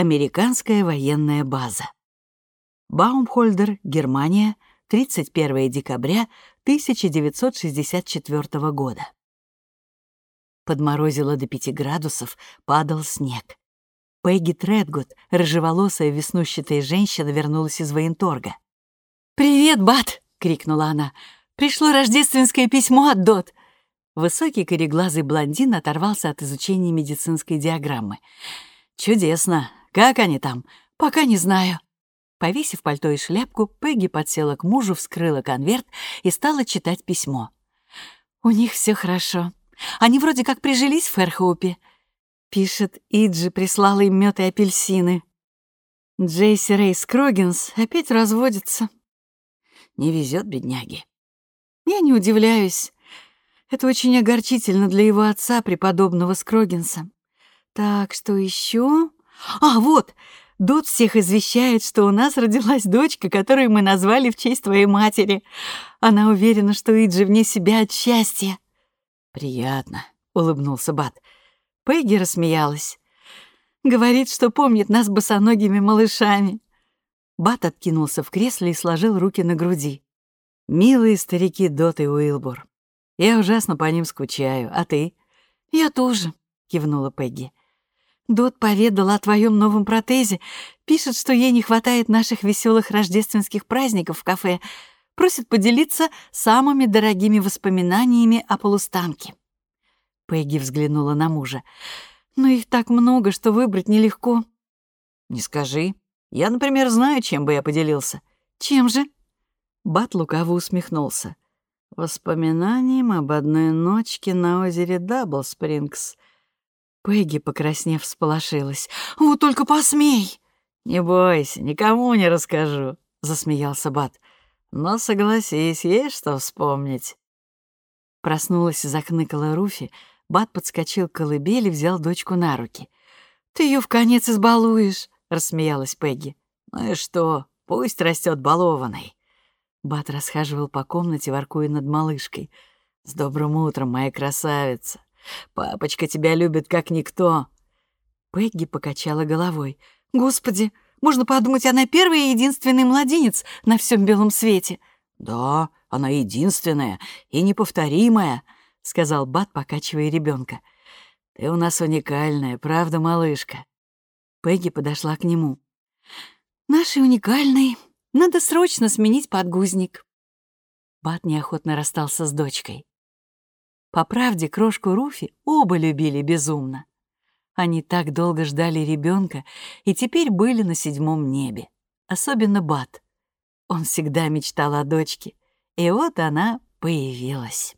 Американская военная база. Баумхольдер, Германия, 31 декабря 1964 года. Подморозило до 5 градусов, падал снег. Пегги Тредгуд, рыжеволосая веснущатая женщина, вернулась из военторга. «Привет, Бат!» — крикнула она. «Пришло рождественское письмо от Дот!» Высокий кореглазый блондин оторвался от изучения медицинской диаграммы. «Чудесно! Как они там? Пока не знаю». Повесив пальто и шляпку, Пегги подсела к мужу, вскрыла конверт и стала читать письмо. «У них все хорошо. Они вроде как прижились в Ферхоупе. Пишет, Иджи прислала им мед и апельсины. Джейси Рейс Крогинс опять разводится. Не везет бедняге. Я не удивляюсь. Это очень огорчительно для его отца, преподобного Скрогинса. Так, что еще? А, вот! Дот всех извещает, что у нас родилась дочка, которую мы назвали в честь твоей матери. Она уверена, что Иджи вне себя от счастья. «Приятно», — улыбнулся Бат. Пегги рассмеялась. Говорит, что помнит нас босоногими малышами. Бат откинулся в кресле и сложил руки на груди. «Милые старики Дот и Уилбур. Я ужасно по ним скучаю. А ты?» «Я тоже», — кивнула Пегги. «Дот поведала о твоем новом протезе. Пишет, что ей не хватает наших веселых рождественских праздников в кафе. Просит поделиться самыми дорогими воспоминаниями о полустанке». Пегги взглянула на мужа. «Но их так много, что выбрать нелегко». «Не скажи. Я, например, знаю, чем бы я поделился». «Чем же?» Бат лукаво усмехнулся. «Воспоминанием об одной ночке на озере Даблспрингс». Пегги, покраснев, всполошилась. «Вот только посмей!» «Не бойся, никому не расскажу», — засмеялся Бат. «Но согласись, есть что вспомнить». Проснулась и захныкала Руфи, Бат подскочил к колыбели, взял дочку на руки. «Ты ее в конец избалуешь», — рассмеялась Пегги. «Ну и что, пусть растет балованной». Бат расхаживал по комнате, воркуя над малышкой. «С добрым утром, моя красавица! Папочка тебя любит как никто!» Пегги покачала головой. «Господи, можно подумать, она первый и единственный младенец на всем белом свете». «Да, она единственная и неповторимая», — сказал Бат, покачивая ребенка. «Ты у нас уникальная, правда, малышка?» Пегги подошла к нему. «Нашей уникальной. Надо срочно сменить подгузник». Бат неохотно расстался с дочкой. По правде, крошку Руфи оба любили безумно. Они так долго ждали ребенка и теперь были на седьмом небе. Особенно Бат. Он всегда мечтал о дочке. И вот она появилась.